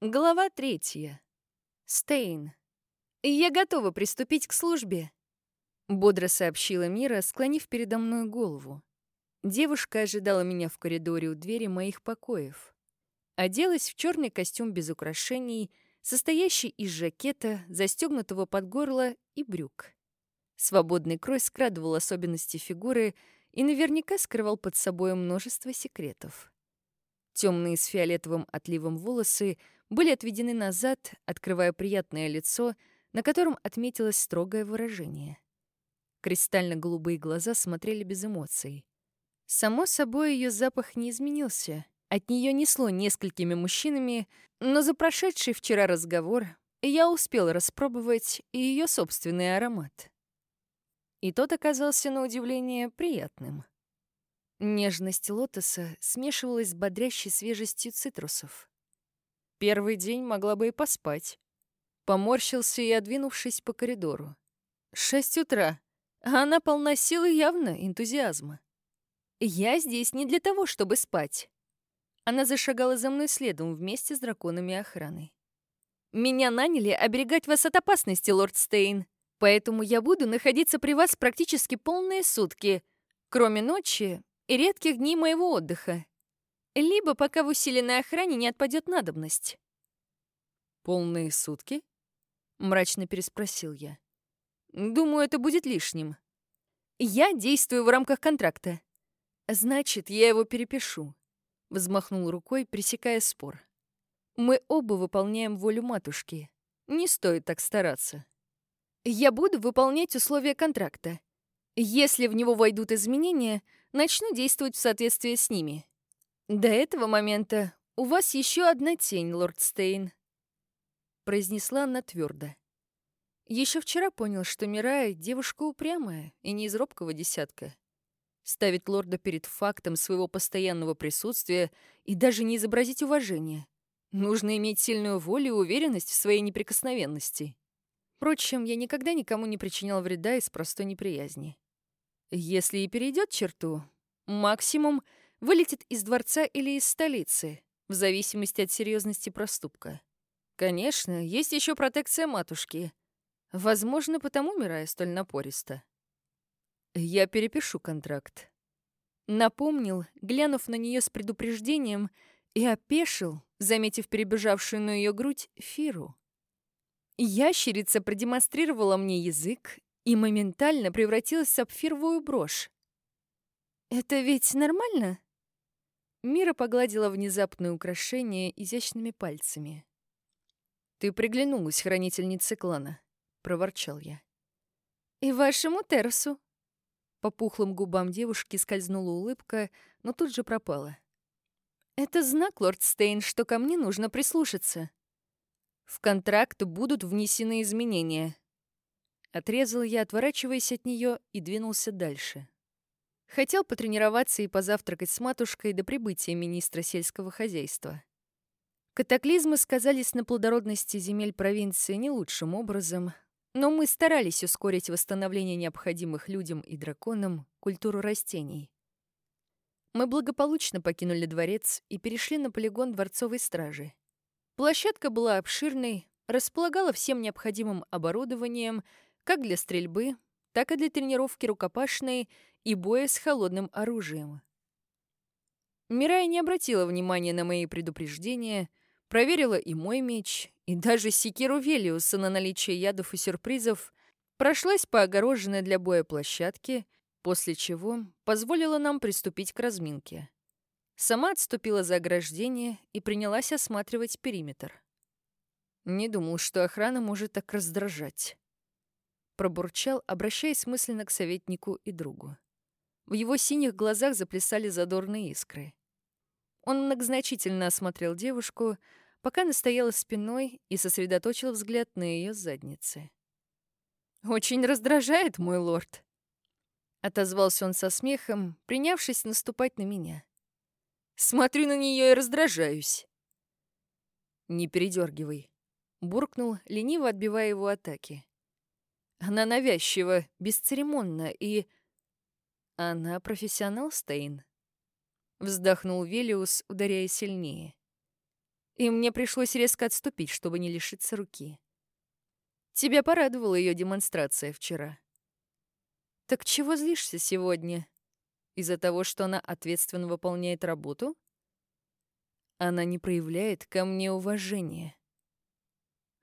Глава третья. Стейн. «Я готова приступить к службе», — бодро сообщила Мира, склонив передо мной голову. Девушка ожидала меня в коридоре у двери моих покоев. Оделась в черный костюм без украшений, состоящий из жакета, застегнутого под горло и брюк. Свободный крой скрадывал особенности фигуры и наверняка скрывал под собой множество секретов. Темные с фиолетовым отливом волосы — были отведены назад, открывая приятное лицо, на котором отметилось строгое выражение. Кристально-голубые глаза смотрели без эмоций. Само собой, ее запах не изменился. От нее несло несколькими мужчинами, но за прошедший вчера разговор я успел распробовать и ее собственный аромат. И тот оказался, на удивление, приятным. Нежность лотоса смешивалась с бодрящей свежестью цитрусов. Первый день могла бы и поспать. Поморщился и одвинувшись по коридору. Шесть утра, а она полна силы явно энтузиазма. «Я здесь не для того, чтобы спать». Она зашагала за мной следом вместе с драконами охраны. «Меня наняли оберегать вас от опасности, лорд Стейн, поэтому я буду находиться при вас практически полные сутки, кроме ночи и редких дней моего отдыха либо пока в усиленной охране не отпадет надобность. «Полные сутки?» — мрачно переспросил я. «Думаю, это будет лишним. Я действую в рамках контракта. Значит, я его перепишу», — взмахнул рукой, пресекая спор. «Мы оба выполняем волю матушки. Не стоит так стараться. Я буду выполнять условия контракта. Если в него войдут изменения, начну действовать в соответствии с ними. «До этого момента у вас еще одна тень, лорд Стейн», — произнесла она твердо. Еще вчера понял, что Мирай — девушка упрямая и не из робкого десятка. Ставит лорда перед фактом своего постоянного присутствия и даже не изобразить уважение. Нужно иметь сильную волю и уверенность в своей неприкосновенности. Впрочем, я никогда никому не причинял вреда из простой неприязни. Если и перейдет черту, максимум — вылетит из дворца или из столицы, в зависимости от серьезности проступка. Конечно, есть еще протекция матушки. Возможно, потому Мирая столь напориста. Я перепишу контракт. Напомнил, глянув на нее с предупреждением, и опешил, заметив перебежавшую на ее грудь Фиру. Ящерица продемонстрировала мне язык и моментально превратилась в сапфировую брошь. «Это ведь нормально?» Мира погладила внезапное украшение изящными пальцами. «Ты приглянулась, хранительнице клана», — проворчал я. «И вашему Терсу». По пухлым губам девушки скользнула улыбка, но тут же пропала. «Это знак, лорд Стейн, что ко мне нужно прислушаться. В контракт будут внесены изменения». Отрезал я, отворачиваясь от нее, и двинулся дальше. Хотел потренироваться и позавтракать с матушкой до прибытия министра сельского хозяйства. Катаклизмы сказались на плодородности земель провинции не лучшим образом, но мы старались ускорить восстановление необходимых людям и драконам культуру растений. Мы благополучно покинули дворец и перешли на полигон дворцовой стражи. Площадка была обширной, располагала всем необходимым оборудованием как для стрельбы, так и для тренировки рукопашной и боя с холодным оружием. Мирай не обратила внимания на мои предупреждения, проверила и мой меч, и даже секиру Велиуса на наличие ядов и сюрпризов, прошлась по огороженной для боя площадке, после чего позволила нам приступить к разминке. Сама отступила за ограждение и принялась осматривать периметр. Не думал, что охрана может так раздражать. Пробурчал, обращаясь мысленно к советнику и другу. В его синих глазах заплясали задорные искры. Он многозначительно осмотрел девушку, пока она стояла спиной и сосредоточил взгляд на ее заднице. «Очень раздражает, мой лорд», — отозвался он со смехом, принявшись наступать на меня. «Смотрю на нее и раздражаюсь». «Не передергивай», — буркнул, лениво отбивая его атаки. Она навязчива, бесцеремонна и «Она профессионал, Стейн?» Вздохнул Велиус, ударяя сильнее. и мне пришлось резко отступить, чтобы не лишиться руки. Тебя порадовала ее демонстрация вчера. Так чего злишься сегодня? Из-за того, что она ответственно выполняет работу? Она не проявляет ко мне уважения.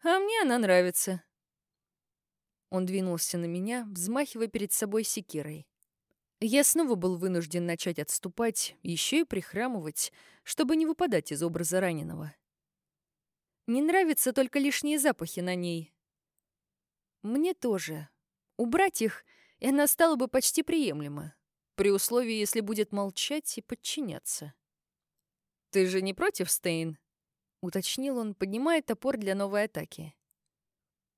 А мне она нравится. Он двинулся на меня, взмахивая перед собой секирой. Я снова был вынужден начать отступать, еще и прихрамывать, чтобы не выпадать из образа раненого. Не нравятся только лишние запахи на ней. Мне тоже. Убрать их, и она стала бы почти приемлема, при условии, если будет молчать и подчиняться. «Ты же не против, Стейн?» — уточнил он, поднимая топор для новой атаки.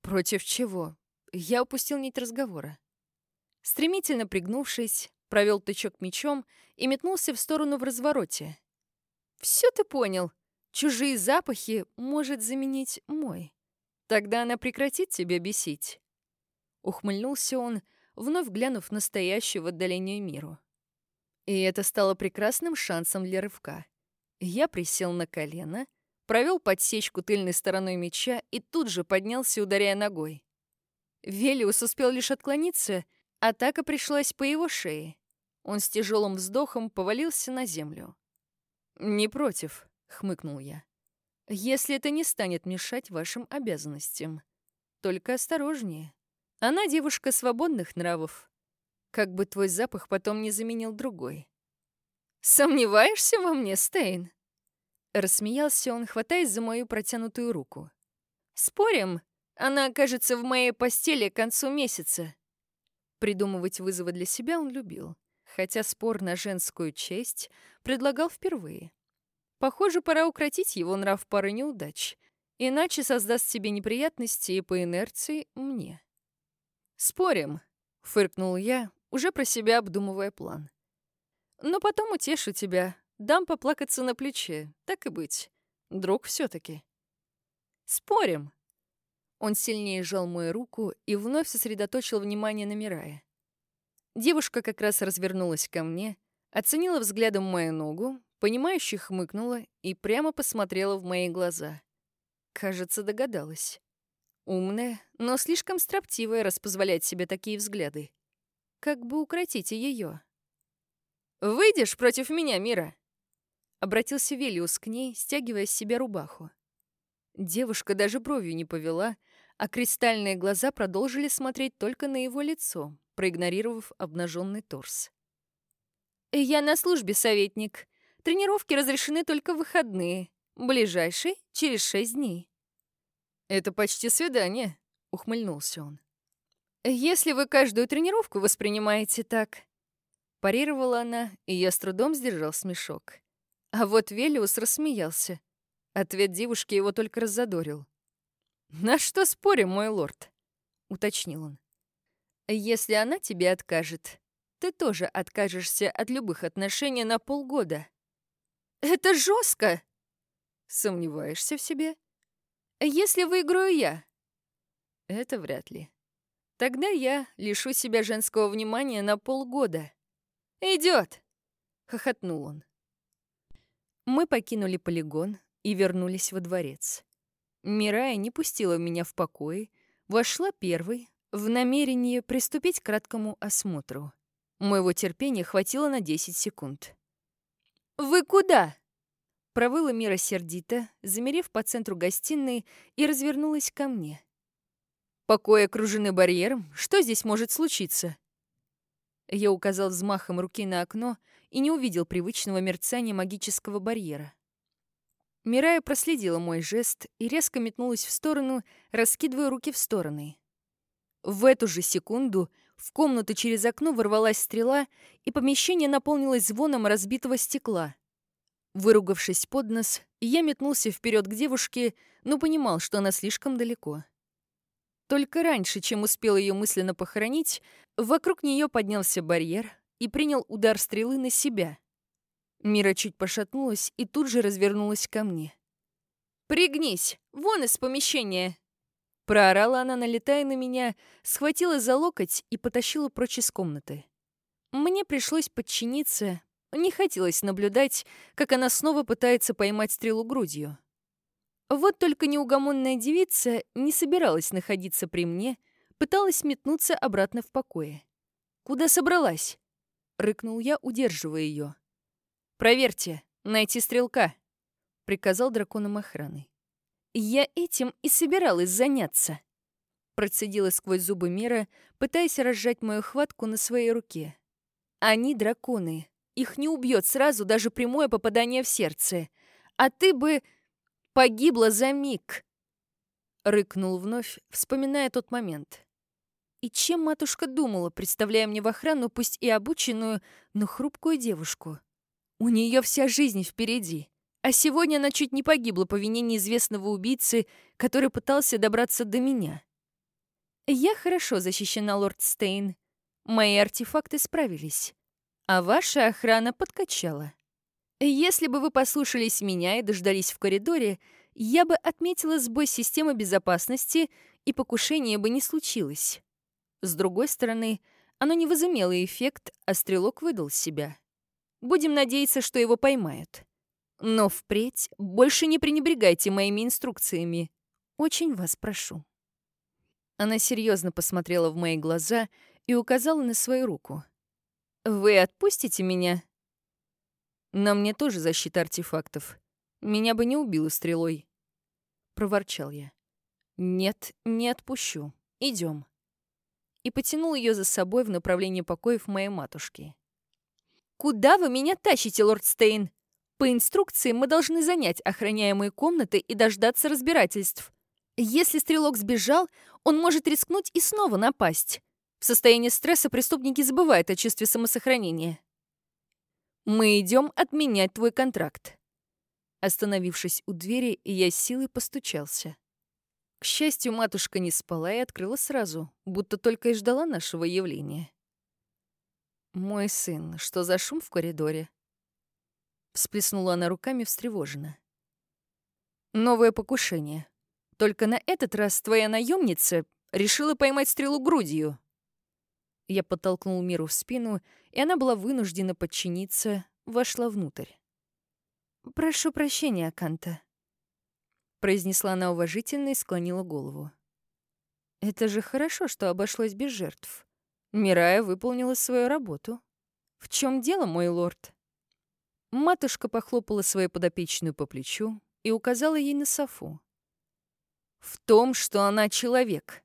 «Против чего?» Я упустил нить разговора. Стремительно пригнувшись, провел тычок мечом и метнулся в сторону в развороте. «Все ты понял. Чужие запахи может заменить мой. Тогда она прекратит тебя бесить». Ухмыльнулся он, вновь глянув настоящую в отдалению миру. И это стало прекрасным шансом для рывка. Я присел на колено, провел подсечку тыльной стороной меча и тут же поднялся, ударяя ногой. Велиус успел лишь отклониться, атака пришлась по его шее. Он с тяжелым вздохом повалился на землю. «Не против», — хмыкнул я. «Если это не станет мешать вашим обязанностям. Только осторожнее. Она девушка свободных нравов. Как бы твой запах потом не заменил другой». «Сомневаешься во мне, Стейн?» Рассмеялся он, хватаясь за мою протянутую руку. «Спорим, она окажется в моей постели к концу месяца». Придумывать вызовы для себя он любил, хотя спор на женскую честь предлагал впервые. Похоже, пора укротить его нрав пары неудач, иначе создаст себе неприятности и по инерции мне. «Спорим», — фыркнул я, уже про себя обдумывая план. «Но потом утешу тебя, дам поплакаться на плече, так и быть. Друг все таки «Спорим», он сильнее сжал мою руку и вновь сосредоточил внимание на Мирае. Девушка как раз развернулась ко мне, оценила взглядом мою ногу, понимающе хмыкнула и прямо посмотрела в мои глаза. Кажется, догадалась. Умная, но слишком строптивая, раз позволять себе такие взгляды. Как бы укротить ее? «Выйдешь против меня, Мира?» Обратился Велиус к ней, стягивая с себя рубаху. Девушка даже бровью не повела, а кристальные глаза продолжили смотреть только на его лицо, проигнорировав обнаженный торс. «Я на службе, советник. Тренировки разрешены только в выходные. Ближайший — через шесть дней». «Это почти свидание», — ухмыльнулся он. «Если вы каждую тренировку воспринимаете так...» Парировала она, и я с трудом сдержал смешок. А вот Велиус рассмеялся. Ответ девушки его только раззадорил. «На что спорим, мой лорд?» — уточнил он. «Если она тебе откажет, ты тоже откажешься от любых отношений на полгода». «Это жестко!» «Сомневаешься в себе?» «Если выиграю я?» «Это вряд ли. Тогда я лишу себя женского внимания на полгода». «Идет!» — хохотнул он. Мы покинули полигон и вернулись во дворец. Мирая не пустила меня в покой, вошла первой, в намерении приступить к краткому осмотру. Моего терпения хватило на 10 секунд. «Вы куда?» Провыла Мира сердито, замерев по центру гостиной, и развернулась ко мне. «Покои окружены барьером. Что здесь может случиться?» Я указал взмахом руки на окно и не увидел привычного мерцания магического барьера. Мирая проследила мой жест и резко метнулась в сторону, раскидывая руки в стороны. В эту же секунду в комнату через окно ворвалась стрела, и помещение наполнилось звоном разбитого стекла. Выругавшись под нос, я метнулся вперед к девушке, но понимал, что она слишком далеко. Только раньше, чем успел ее мысленно похоронить, вокруг нее поднялся барьер и принял удар стрелы на себя — Мира чуть пошатнулась и тут же развернулась ко мне. «Пригнись! Вон из помещения!» Проорала она, налетая на меня, схватила за локоть и потащила прочь из комнаты. Мне пришлось подчиниться, не хотелось наблюдать, как она снова пытается поймать стрелу грудью. Вот только неугомонная девица не собиралась находиться при мне, пыталась метнуться обратно в покое. «Куда собралась?» — рыкнул я, удерживая ее. «Проверьте, найти стрелка», — приказал драконам охраны. «Я этим и собиралась заняться», — процедила сквозь зубы Мира, пытаясь разжать мою хватку на своей руке. «Они драконы. Их не убьет сразу даже прямое попадание в сердце. А ты бы погибла за миг!» Рыкнул вновь, вспоминая тот момент. И чем матушка думала, представляя мне в охрану пусть и обученную, но хрупкую девушку? У нее вся жизнь впереди. А сегодня она чуть не погибла по вине неизвестного убийцы, который пытался добраться до меня. Я хорошо защищена, лорд Стейн. Мои артефакты справились. А ваша охрана подкачала. Если бы вы послушались меня и дождались в коридоре, я бы отметила сбой системы безопасности, и покушение бы не случилось. С другой стороны, оно не возымело эффект, а стрелок выдал себя. Будем надеяться, что его поймают. Но впредь больше не пренебрегайте моими инструкциями. Очень вас прошу. Она серьезно посмотрела в мои глаза и указала на свою руку. «Вы отпустите меня?» «На мне тоже защита артефактов. Меня бы не убило стрелой», — проворчал я. «Нет, не отпущу. Идем и потянул ее за собой в направлении покоев моей матушки. «Куда вы меня тащите, лорд Стейн? По инструкции мы должны занять охраняемые комнаты и дождаться разбирательств. Если стрелок сбежал, он может рискнуть и снова напасть. В состоянии стресса преступники забывают о чувстве самосохранения. Мы идем отменять твой контракт». Остановившись у двери, я силой постучался. К счастью, матушка не спала и открыла сразу, будто только и ждала нашего явления. «Мой сын, что за шум в коридоре?» Всплеснула она руками встревоженно. «Новое покушение. Только на этот раз твоя наемница решила поймать стрелу грудью». Я подтолкнул Миру в спину, и она была вынуждена подчиниться, вошла внутрь. «Прошу прощения, Канта», произнесла она уважительно и склонила голову. Это же хорошо, что обошлось без жертв. Мирая выполнила свою работу. В чем дело, мой лорд? Матушка похлопала свою подопечную по плечу и указала ей на Софу. В том, что она человек.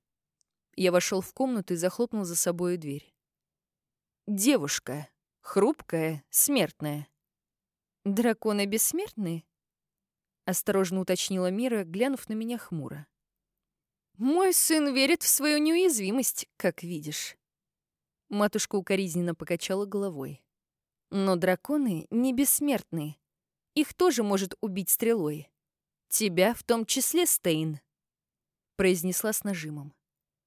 Я вошел в комнату и захлопнул за собой дверь. Девушка, хрупкая, смертная. Драконы бессмертные? — осторожно уточнила Мира, глянув на меня хмуро. «Мой сын верит в свою неуязвимость, как видишь». Матушка укоризненно покачала головой. «Но драконы не бессмертны. Их тоже может убить стрелой. Тебя в том числе, Стейн», — произнесла с нажимом.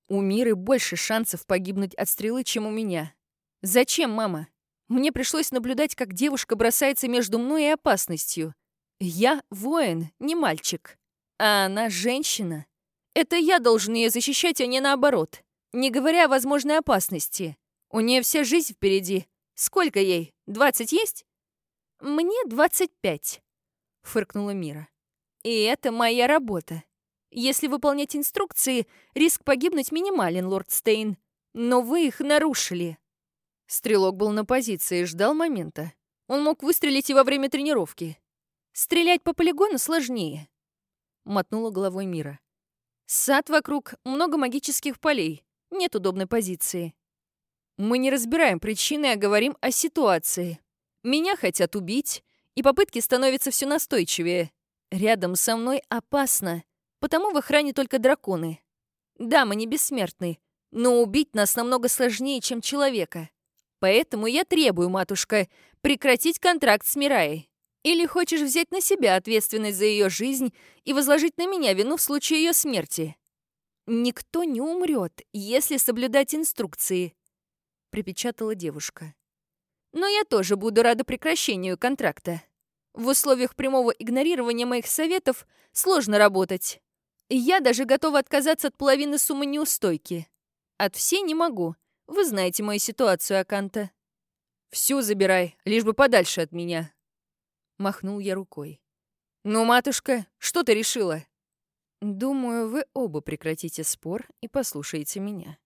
«У Миры больше шансов погибнуть от стрелы, чем у меня. Зачем, мама? Мне пришлось наблюдать, как девушка бросается между мной и опасностью. Я воин, не мальчик. А она женщина. Это я должен ее защищать, а не наоборот. Не говоря о возможной опасности. У нее вся жизнь впереди. Сколько ей? Двадцать есть? Мне двадцать пять, фыркнула Мира. И это моя работа. Если выполнять инструкции, риск погибнуть минимален, лорд Стейн. Но вы их нарушили. Стрелок был на позиции и ждал момента. Он мог выстрелить и во время тренировки. Стрелять по полигону сложнее», — мотнула головой Мира. «Сад вокруг, много магических полей, нет удобной позиции. Мы не разбираем причины, а говорим о ситуации. Меня хотят убить, и попытки становятся все настойчивее. Рядом со мной опасно, потому в охране только драконы. Да, мы не бессмертны, но убить нас намного сложнее, чем человека. Поэтому я требую, матушка, прекратить контракт с Мираей. Или хочешь взять на себя ответственность за ее жизнь и возложить на меня вину в случае ее смерти? Никто не умрет, если соблюдать инструкции, припечатала девушка. Но я тоже буду рада прекращению контракта. В условиях прямого игнорирования моих советов сложно работать. Я даже готова отказаться от половины суммы неустойки. От всей не могу. Вы знаете мою ситуацию, Аканта. Всю забирай, лишь бы подальше от меня, Махнул я рукой. «Ну, матушка, что ты решила?» «Думаю, вы оба прекратите спор и послушаете меня».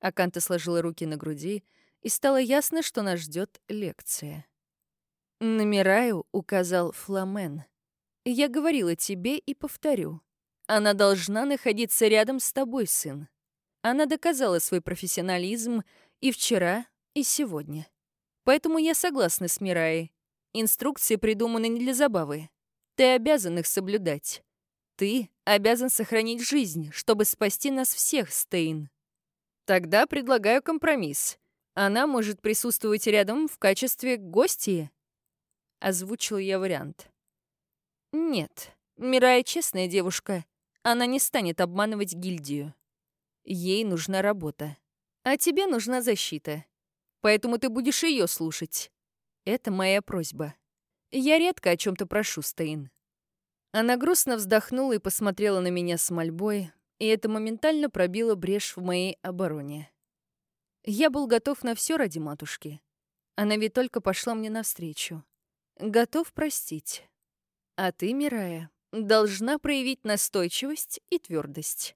Аканта сложила руки на груди, и стало ясно, что нас ждет лекция. «Намираю», — указал Фламен. «Я говорила тебе и повторю. Она должна находиться рядом с тобой, сын. Она доказала свой профессионализм и вчера, и сегодня. Поэтому я согласна с Мираей. Инструкции придуманы не для забавы. Ты обязан их соблюдать. Ты обязан сохранить жизнь, чтобы спасти нас всех, Стейн. Тогда предлагаю компромисс. Она может присутствовать рядом в качестве гостья. Озвучил я вариант. Нет, Мирая честная девушка. Она не станет обманывать гильдию. Ей нужна работа. А тебе нужна защита. Поэтому ты будешь ее слушать. Это моя просьба. Я редко о чем то прошу, Стейн. Она грустно вздохнула и посмотрела на меня с мольбой, и это моментально пробило брешь в моей обороне. Я был готов на все ради матушки. Она ведь только пошла мне навстречу. Готов простить. А ты, Мирая, должна проявить настойчивость и твердость.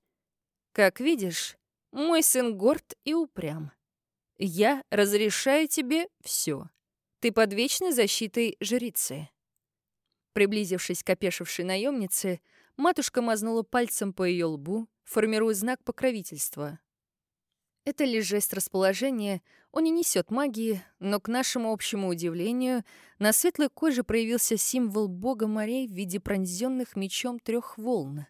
Как видишь, мой сын горд и упрям. Я разрешаю тебе все. Ты под вечной защитой жрицы. Приблизившись к опешившей наемнице, матушка мазнула пальцем по ее лбу, формируя знак покровительства. Это лишь жест расположения, он не несет магии, но, к нашему общему удивлению, на светлой коже проявился символ бога морей в виде пронзенных мечом трех волн.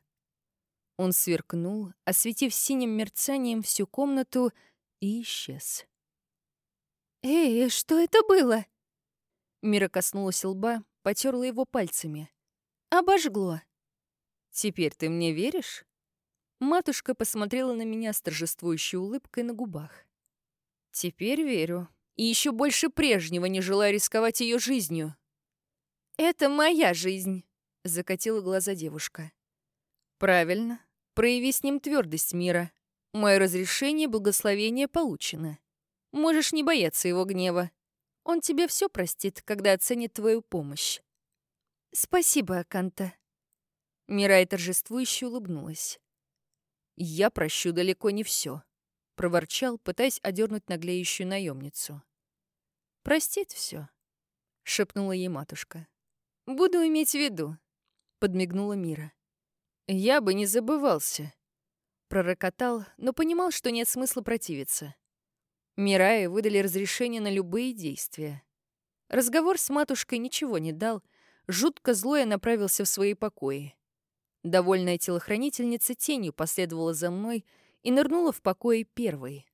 Он сверкнул, осветив синим мерцанием всю комнату, и исчез. «Эй, что это было?» Мира коснулась лба, потерла его пальцами. «Обожгло». «Теперь ты мне веришь?» Матушка посмотрела на меня с торжествующей улыбкой на губах. «Теперь верю. И еще больше прежнего не желаю рисковать ее жизнью». «Это моя жизнь», — закатила глаза девушка. «Правильно. Прояви с ним твердость мира. Мое разрешение благословение получено. Можешь не бояться его гнева. Он тебе все простит, когда оценит твою помощь». «Спасибо, Аканта». Мирай торжествующе улыбнулась. «Я прощу далеко не все, проворчал, пытаясь одернуть наглеющую наемницу. «Простит все, шепнула ей матушка. «Буду иметь в виду», — подмигнула Мира. «Я бы не забывался», — пророкотал, но понимал, что нет смысла противиться. Мирае выдали разрешение на любые действия. Разговор с матушкой ничего не дал, жутко злое направился в свои покои. Довольная телохранительница тенью последовала за мной и нырнула в покое первой.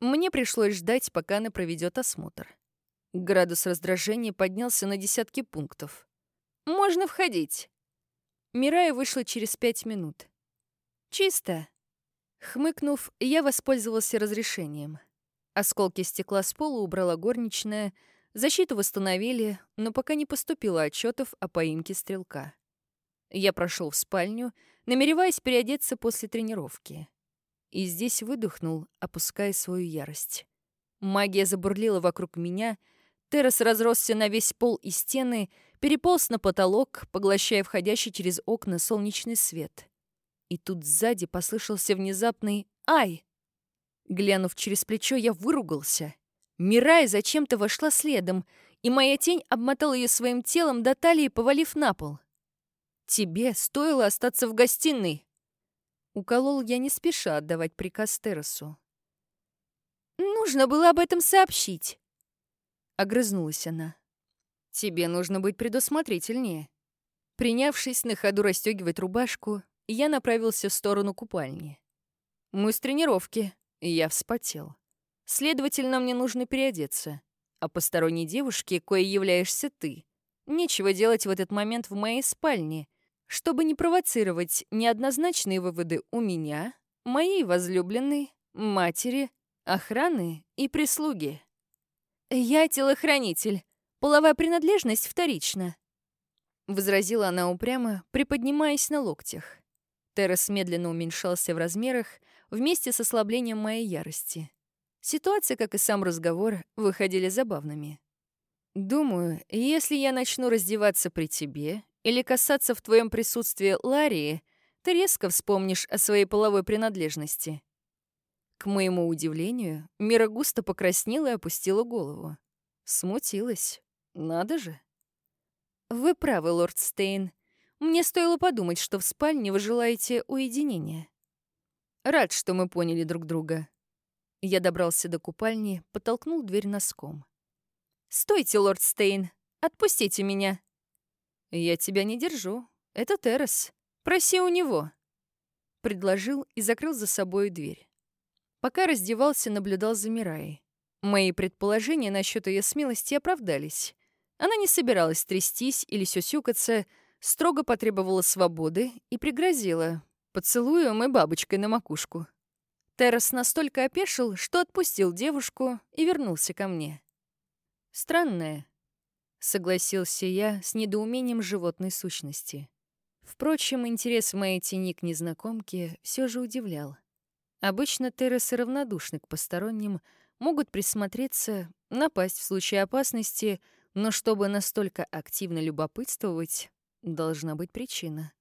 Мне пришлось ждать, пока она проведет осмотр. Градус раздражения поднялся на десятки пунктов. «Можно входить!» Мирая вышла через пять минут. «Чисто!» Хмыкнув, я воспользовался разрешением. Осколки стекла с пола убрала горничная, защиту восстановили, но пока не поступило отчетов о поимке стрелка. Я прошел в спальню, намереваясь переодеться после тренировки. И здесь выдохнул, опуская свою ярость. Магия забурлила вокруг меня, террас разросся на весь пол и стены, переполз на потолок, поглощая входящий через окна солнечный свет. И тут сзади послышался внезапный «Ай!». Глянув через плечо, я выругался. Мирай зачем-то вошла следом, и моя тень обмотала ее своим телом до талии, повалив на пол. Тебе стоило остаться в гостиной. Уколол я не спеша отдавать приказ Террасу. «Нужно было об этом сообщить», — огрызнулась она. «Тебе нужно быть предусмотрительнее». Принявшись на ходу расстегивать рубашку, я направился в сторону купальни. Мы с тренировки, я вспотел. Следовательно, мне нужно переодеться. А посторонней девушке, кое являешься ты, нечего делать в этот момент в моей спальне — чтобы не провоцировать неоднозначные выводы у меня, моей возлюбленной, матери, охраны и прислуги. «Я телохранитель. Половая принадлежность вторична», — возразила она упрямо, приподнимаясь на локтях. Террас медленно уменьшался в размерах вместе с ослаблением моей ярости. Ситуация, как и сам разговор, выходили забавными. «Думаю, если я начну раздеваться при тебе или касаться в твоем присутствии Ларии, ты резко вспомнишь о своей половой принадлежности. К моему удивлению, Мира густо покраснела и опустила голову. Смутилась. Надо же. Вы правы, лорд Стейн. Мне стоило подумать, что в спальне вы желаете уединения. Рад, что мы поняли друг друга. Я добрался до купальни, подтолкнул дверь носком. «Стойте, лорд Стейн! Отпустите меня!» «Я тебя не держу. Это Террас. Проси у него!» Предложил и закрыл за собой дверь. Пока раздевался, наблюдал за Мираей. Мои предположения насчет ее смелости оправдались. Она не собиралась трястись или сюсюкаться, строго потребовала свободы и пригрозила поцелуем и бабочкой на макушку. Террас настолько опешил, что отпустил девушку и вернулся ко мне. «Странное», — согласился я с недоумением животной сущности. Впрочем, интерес моей тени к незнакомке все же удивлял. Обычно террасы равнодушны к посторонним, могут присмотреться, напасть в случае опасности, но чтобы настолько активно любопытствовать, должна быть причина.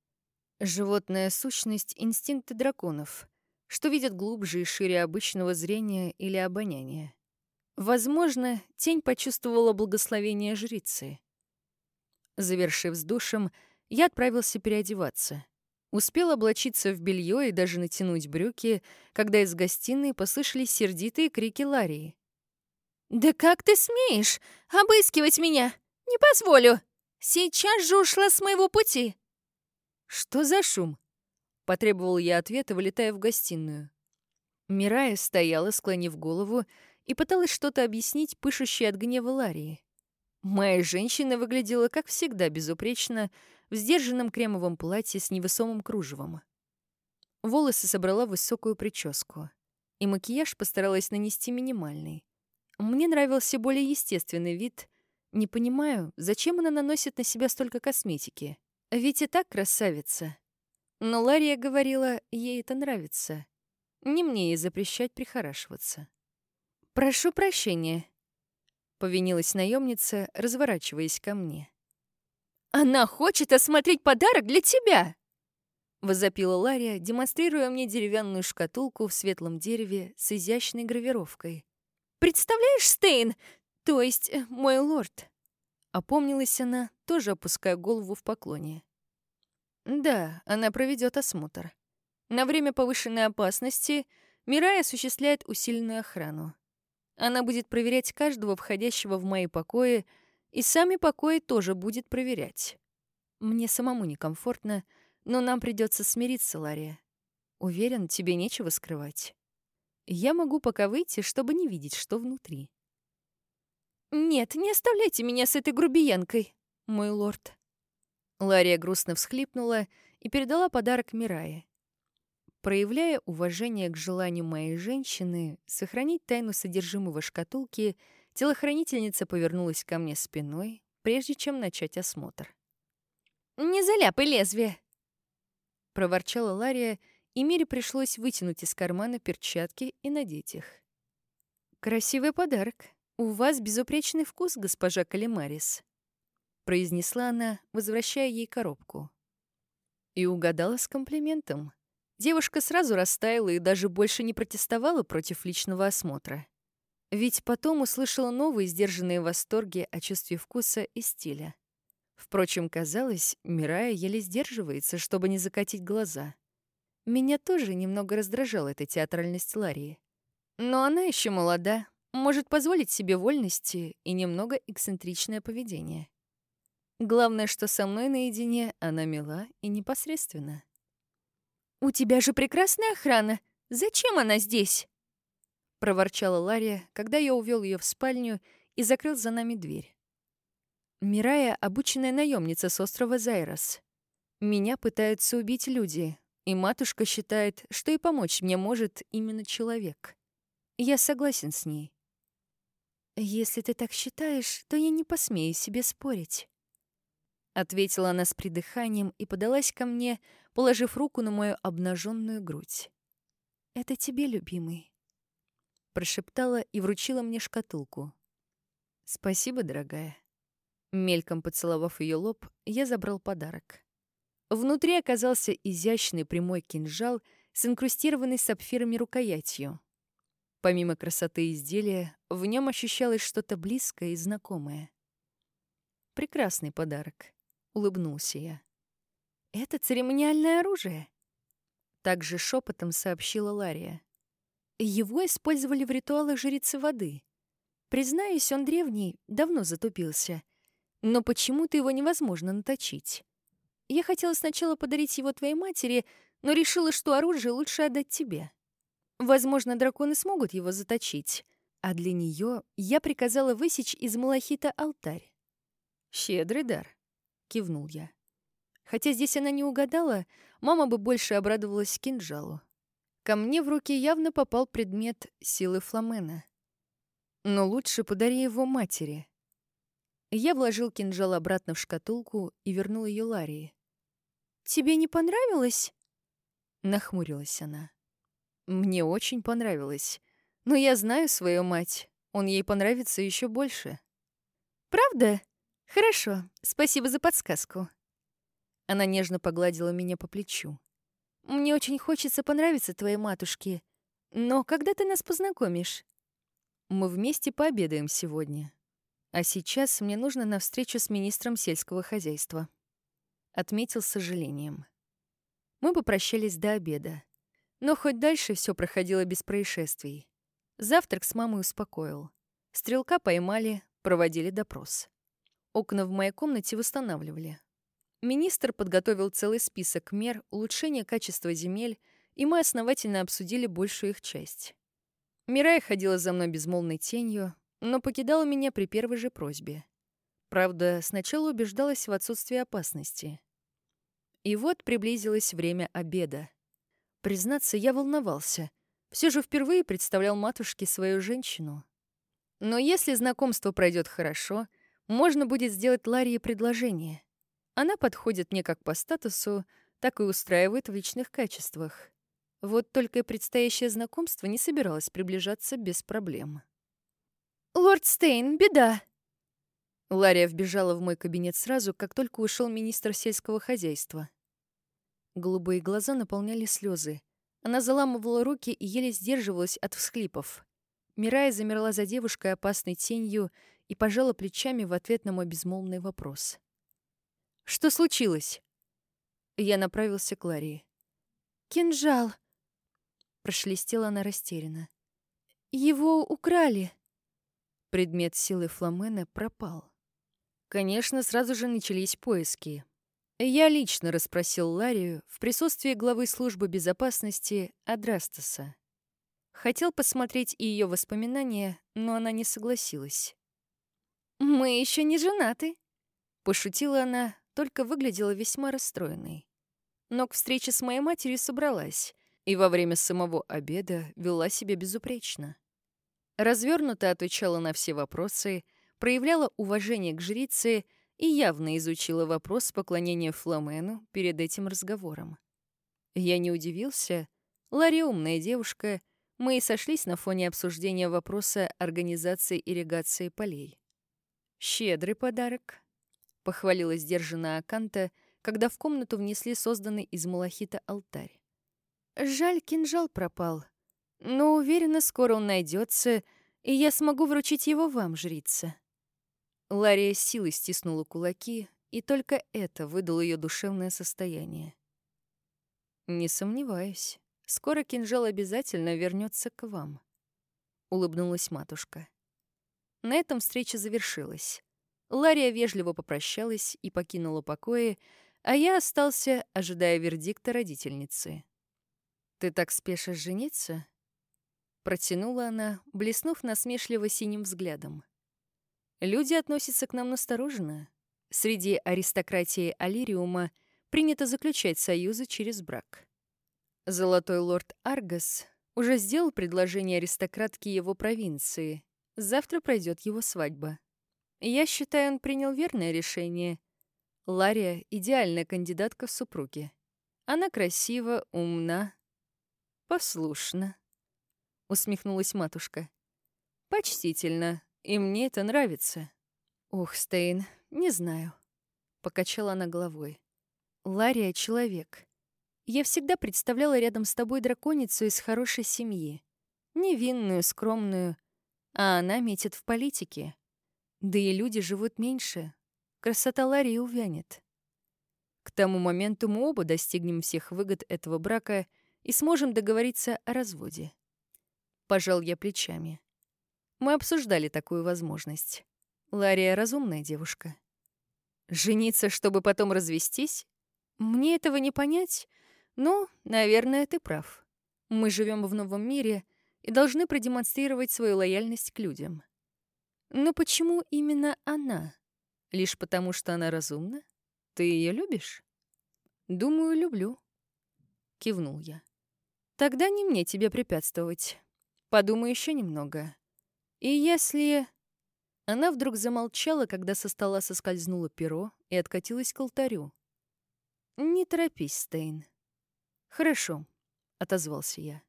Животная сущность — инстинкты драконов, что видят глубже и шире обычного зрения или обоняния. Возможно, тень почувствовала благословение жрицы. Завершив с душем, я отправился переодеваться — Успел облачиться в белье и даже натянуть брюки, когда из гостиной послышались сердитые крики Ларии. «Да как ты смеешь обыскивать меня? Не позволю! Сейчас же ушла с моего пути!» «Что за шум?» — потребовал я ответа, вылетая в гостиную. Мирая стояла, склонив голову, и пыталась что-то объяснить пышущей от гнева Ларии. Моя женщина выглядела, как всегда, безупречно, в сдержанном кремовом платье с невысоким кружевом. Волосы собрала в высокую прическу. И макияж постаралась нанести минимальный. Мне нравился более естественный вид. Не понимаю, зачем она наносит на себя столько косметики. Ведь и так красавица. Но Лария говорила, ей это нравится. Не мне ей запрещать прихорашиваться. «Прошу прощения», — повинилась наемница, разворачиваясь ко мне. «Она хочет осмотреть подарок для тебя!» Возопила Лария, демонстрируя мне деревянную шкатулку в светлом дереве с изящной гравировкой. «Представляешь, Стейн? То есть, э, мой лорд?» Опомнилась она, тоже опуская голову в поклоне. «Да, она проведет осмотр. На время повышенной опасности Мирай осуществляет усиленную охрану. Она будет проверять каждого входящего в мои покои, и сами покои тоже будет проверять. Мне самому некомфортно, но нам придется смириться, Лария. Уверен, тебе нечего скрывать. Я могу пока выйти, чтобы не видеть, что внутри. «Нет, не оставляйте меня с этой грубиянкой, мой лорд». Лария грустно всхлипнула и передала подарок Мирае. Проявляя уважение к желанию моей женщины сохранить тайну содержимого шкатулки, телохранительница повернулась ко мне спиной, прежде чем начать осмотр. «Не заляпай лезвие!» — проворчала Лария, и Мире пришлось вытянуть из кармана перчатки и надеть их. «Красивый подарок. У вас безупречный вкус, госпожа Калимарис», — произнесла она, возвращая ей коробку. И угадала с комплиментом. Девушка сразу растаяла и даже больше не протестовала против личного осмотра. Ведь потом услышала новые сдержанные восторги о чувстве вкуса и стиля. Впрочем, казалось, Мирая еле сдерживается, чтобы не закатить глаза. Меня тоже немного раздражала эта театральность Ларии. Но она еще молода, может позволить себе вольности и немного эксцентричное поведение. Главное, что со мной наедине она мила и непосредственна. «У тебя же прекрасная охрана. Зачем она здесь?» Проворчала Лария, когда я увел ее в спальню и закрыл за нами дверь. Мирая — обученная наемница с острова Зайрос. Меня пытаются убить люди, и матушка считает, что и помочь мне может именно человек. Я согласен с ней. «Если ты так считаешь, то я не посмею себе спорить», — ответила она с придыханием и подалась ко мне, положив руку на мою обнаженную грудь. «Это тебе, любимый». Прошептала и вручила мне шкатулку. «Спасибо, дорогая». Мельком поцеловав ее лоб, я забрал подарок. Внутри оказался изящный прямой кинжал с инкрустированной сапфирами рукоятью. Помимо красоты изделия, в нем ощущалось что-то близкое и знакомое. «Прекрасный подарок», — улыбнулся я. «Это церемониальное оружие», — также шепотом сообщила Лария. «Его использовали в ритуалах жрицы воды. Признаюсь, он древний, давно затупился. Но почему-то его невозможно наточить. Я хотела сначала подарить его твоей матери, но решила, что оружие лучше отдать тебе. Возможно, драконы смогут его заточить, а для нее я приказала высечь из малахита алтарь. «Щедрый дар», — кивнул я. Хотя здесь она не угадала, мама бы больше обрадовалась кинжалу. Ко мне в руки явно попал предмет силы фламена. Но лучше подари его матери. Я вложил кинжал обратно в шкатулку и вернул ее Ларии. «Тебе не понравилось?» Нахмурилась она. «Мне очень понравилось. Но я знаю свою мать. Он ей понравится еще больше». «Правда? Хорошо. Спасибо за подсказку». Она нежно погладила меня по плечу. «Мне очень хочется понравиться твоей матушке. Но когда ты нас познакомишь?» «Мы вместе пообедаем сегодня. А сейчас мне нужно на встречу с министром сельского хозяйства» отметил с сожалением. Мы попрощались до обеда. Но хоть дальше все проходило без происшествий. Завтрак с мамой успокоил. Стрелка поймали, проводили допрос. Окна в моей комнате восстанавливали. Министр подготовил целый список мер улучшения качества земель, и мы основательно обсудили большую их часть. Мирая ходила за мной безмолвной тенью, но покидала меня при первой же просьбе. Правда, сначала убеждалась в отсутствии опасности. И вот приблизилось время обеда. Признаться, я волновался. Все же впервые представлял матушке свою женщину. Но если знакомство пройдет хорошо, можно будет сделать Ларии предложение. Она подходит мне как по статусу, так и устраивает в личных качествах. Вот только предстоящее знакомство не собиралось приближаться без проблем. «Лорд Стейн, беда!» Лария вбежала в мой кабинет сразу, как только ушел министр сельского хозяйства. Голубые глаза наполняли слезы. Она заламывала руки и еле сдерживалась от всхлипов. Мирая замерла за девушкой опасной тенью и пожала плечами в ответ на мой безмолвный вопрос. «Что случилось?» Я направился к Ларии. «Кинжал!» Прошелестела она растерянно. «Его украли!» Предмет силы Фламена пропал. Конечно, сразу же начались поиски. Я лично расспросил Ларию в присутствии главы службы безопасности Адрастаса. Хотел посмотреть и ее воспоминания, но она не согласилась. «Мы еще не женаты», — пошутила она, только выглядела весьма расстроенной. Но к встрече с моей матерью собралась и во время самого обеда вела себя безупречно. Развернуто отвечала на все вопросы, проявляла уважение к жрице — и явно изучила вопрос поклонения Фламену перед этим разговором. Я не удивился. Ларри умная девушка, мы и сошлись на фоне обсуждения вопроса организации ирригации полей. «Щедрый подарок», — похвалила сдержанная Аканта, когда в комнату внесли созданный из малахита алтарь. «Жаль, кинжал пропал. Но уверена, скоро он найдется, и я смогу вручить его вам, жрица». Лария силой стиснула кулаки, и только это выдало ее душевное состояние. «Не сомневаюсь, скоро кинжал обязательно вернется к вам», — улыбнулась матушка. На этом встреча завершилась. Лария вежливо попрощалась и покинула покои, а я остался, ожидая вердикта родительницы. «Ты так спешишь жениться?» Протянула она, блеснув насмешливо синим взглядом. Люди относятся к нам настороженно. Среди аристократии Алириума принято заключать союзы через брак. Золотой лорд Аргас уже сделал предложение аристократке его провинции. Завтра пройдет его свадьба. Я считаю, он принял верное решение. Лария — идеальная кандидатка в супруги. Она красива, умна, послушна. Усмехнулась матушка. Почтительно, и мне это нравится. Ух, Стейн, не знаю», — покачала она головой. «Лария — человек. Я всегда представляла рядом с тобой драконицу из хорошей семьи. Невинную, скромную. А она метит в политике. Да и люди живут меньше. Красота Ларии увянет. К тому моменту мы оба достигнем всех выгод этого брака и сможем договориться о разводе. Пожал я плечами. Мы обсуждали такую возможность. Лария разумная девушка. Жениться, чтобы потом развестись? Мне этого не понять, но, наверное, ты прав. Мы живем в новом мире и должны продемонстрировать свою лояльность к людям. Но почему именно она? Лишь потому, что она разумна? Ты ее любишь? Думаю, люблю. Кивнул я. Тогда не мне тебе препятствовать. Подумай еще немного. И если... Она вдруг замолчала, когда со стола соскользнуло перо и откатилась к алтарю. «Не торопись, Стейн». «Хорошо», — отозвался я.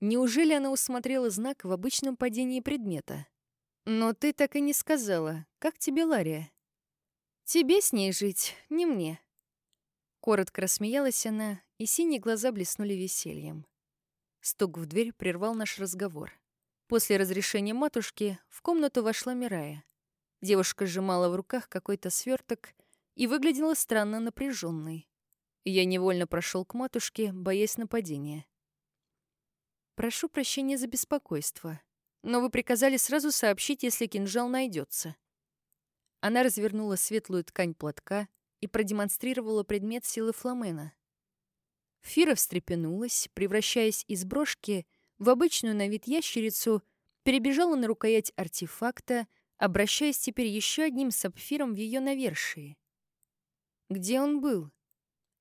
«Неужели она усмотрела знак в обычном падении предмета?» «Но ты так и не сказала. Как тебе Лария?» «Тебе с ней жить, не мне». Коротко рассмеялась она, и синие глаза блеснули весельем. Стук в дверь прервал наш разговор. После разрешения матушки в комнату вошла Мирая. Девушка сжимала в руках какой-то сверток и выглядела странно напряженной. Я невольно прошел к матушке, боясь нападения. «Прошу прощения за беспокойство, но вы приказали сразу сообщить, если кинжал найдется. Она развернула светлую ткань платка и продемонстрировала предмет силы фламена. Фира встрепенулась, превращаясь из брошки в обычную на вид ящерицу, перебежала на рукоять артефакта, обращаясь теперь еще одним сапфиром в ее навершии. Где он был?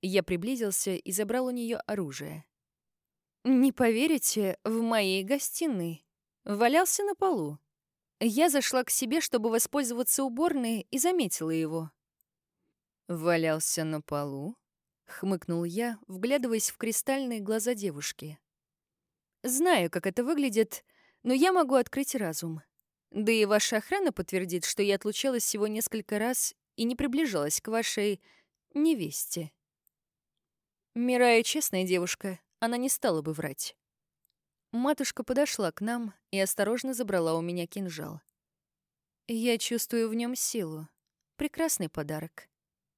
Я приблизился и забрал у нее оружие. Не поверите, в моей гостиной. Валялся на полу. Я зашла к себе, чтобы воспользоваться уборной, и заметила его. «Валялся на полу?» — хмыкнул я, вглядываясь в кристальные глаза девушки. «Знаю, как это выглядит, но я могу открыть разум. Да и ваша охрана подтвердит, что я отлучалась всего несколько раз и не приближалась к вашей невесте». Мирая честная девушка, она не стала бы врать. Матушка подошла к нам и осторожно забрала у меня кинжал. Я чувствую в нем силу. Прекрасный подарок.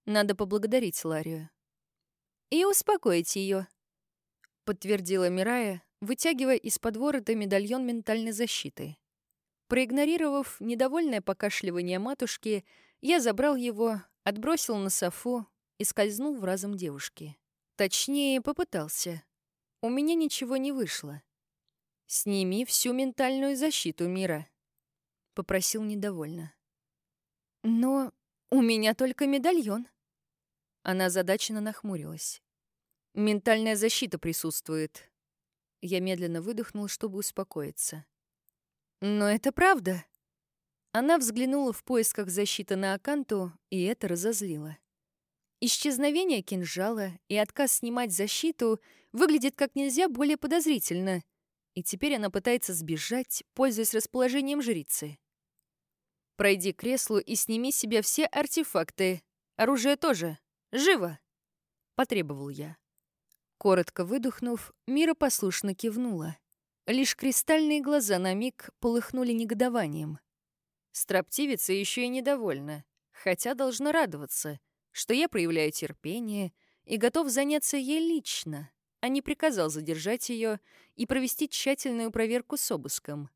Надо поблагодарить Ларию и успокоить ее, подтвердила Мирая, вытягивая из-под ворота медальон ментальной защиты. Проигнорировав недовольное покашливание матушки, я забрал его, отбросил на софу и скользнул в разум девушки. Точнее, попытался. У меня ничего не вышло. «Сними всю ментальную защиту мира», — попросил недовольно. «Но у меня только медальон». Она задаченно нахмурилась. Ментальная защита присутствует. Я медленно выдохнул, чтобы успокоиться. Но это правда. Она взглянула в поисках защиты на Аканту, и это разозлило. Исчезновение кинжала и отказ снимать защиту выглядит как нельзя более подозрительно, и теперь она пытается сбежать, пользуясь расположением жрицы. «Пройди к креслу и сними с себя все артефакты. Оружие тоже. Живо!» — потребовал я. Коротко выдохнув, Мира послушно кивнула. Лишь кристальные глаза на миг полыхнули негодованием. Строптивица еще и недовольна, хотя должна радоваться, что я проявляю терпение и готов заняться ей лично, а не приказал задержать ее и провести тщательную проверку с обыском.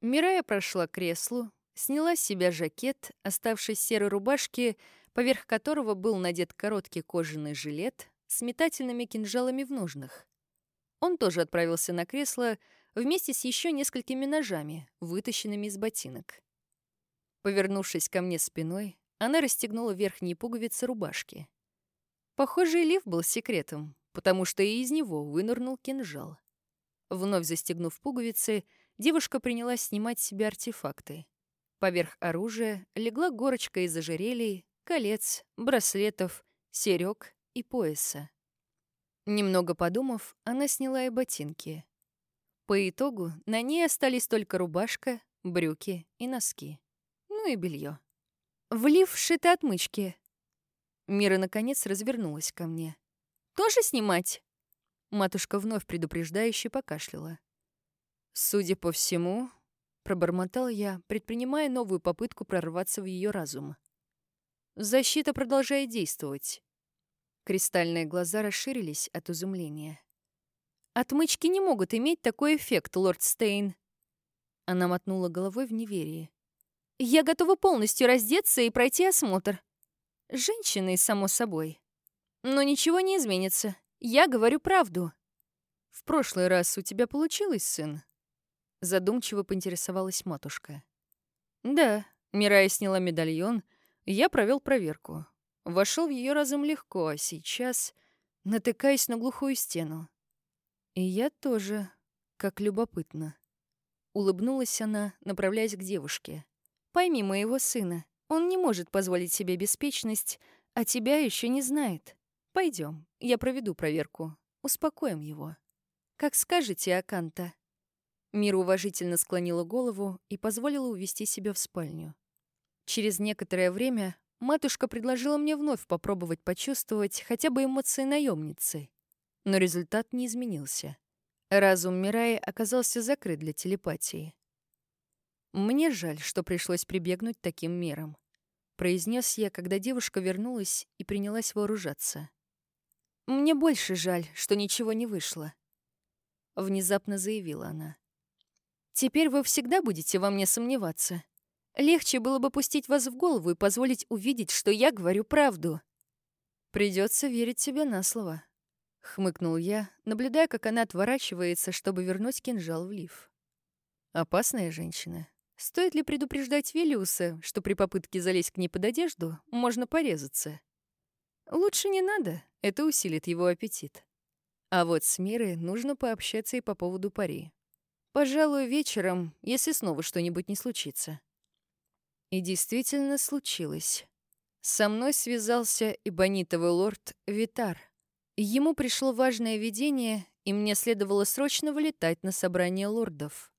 Мирая прошла к креслу, сняла с себя жакет, оставшись серой рубашки, поверх которого был надет короткий кожаный жилет, с метательными кинжалами в ножнах. Он тоже отправился на кресло вместе с еще несколькими ножами, вытащенными из ботинок. Повернувшись ко мне спиной, она расстегнула верхние пуговицы рубашки. Похоже, лиф был секретом, потому что и из него вынырнул кинжал. Вновь застегнув пуговицы, девушка принялась снимать с себя артефакты. Поверх оружия легла горочка из ожерелий, колец, браслетов, серёг и пояса. Немного подумав, она сняла и ботинки. По итогу на ней остались только рубашка, брюки и носки. Ну и белье. Влив шиты отмычки. Мира, наконец, развернулась ко мне. «Тоже снимать?» Матушка вновь предупреждающе покашляла. «Судя по всему, Пробормотал я, предпринимая новую попытку прорваться в ее разум. Защита продолжает действовать. Кристальные глаза расширились от изумления. «Отмычки не могут иметь такой эффект, лорд Стейн!» Она мотнула головой в неверии. «Я готова полностью раздеться и пройти осмотр. Женщины, само собой. Но ничего не изменится. Я говорю правду». «В прошлый раз у тебя получилось, сын?» Задумчиво поинтересовалась матушка. Да, Мирая сняла медальон, я провел проверку. Вошел в ее разум легко, а сейчас натыкаясь на глухую стену. И я тоже, как любопытно. Улыбнулась она, направляясь к девушке. «Пойми моего сына, он не может позволить себе беспечность, а тебя еще не знает. Пойдем, я проведу проверку. Успокоим его. Как скажете, Аканта». Мира уважительно склонила голову и позволила увести себя в спальню. Через некоторое время матушка предложила мне вновь попробовать почувствовать хотя бы эмоции наемницы, но результат не изменился. Разум Мираи оказался закрыт для телепатии. «Мне жаль, что пришлось прибегнуть таким мерам», — произнес я, когда девушка вернулась и принялась вооружаться. «Мне больше жаль, что ничего не вышло», — внезапно заявила она. Теперь вы всегда будете во мне сомневаться. Легче было бы пустить вас в голову и позволить увидеть, что я говорю правду. Придется верить тебе на слово. Хмыкнул я, наблюдая, как она отворачивается, чтобы вернуть кинжал в лиф. Опасная женщина. Стоит ли предупреждать Велиуса, что при попытке залезть к ней под одежду можно порезаться? Лучше не надо, это усилит его аппетит. А вот с Мирой нужно пообщаться и по поводу пари. Пожалуй, вечером, если снова что-нибудь не случится. И действительно случилось. Со мной связался ибонитовый лорд Витар. Ему пришло важное видение, и мне следовало срочно вылетать на собрание лордов.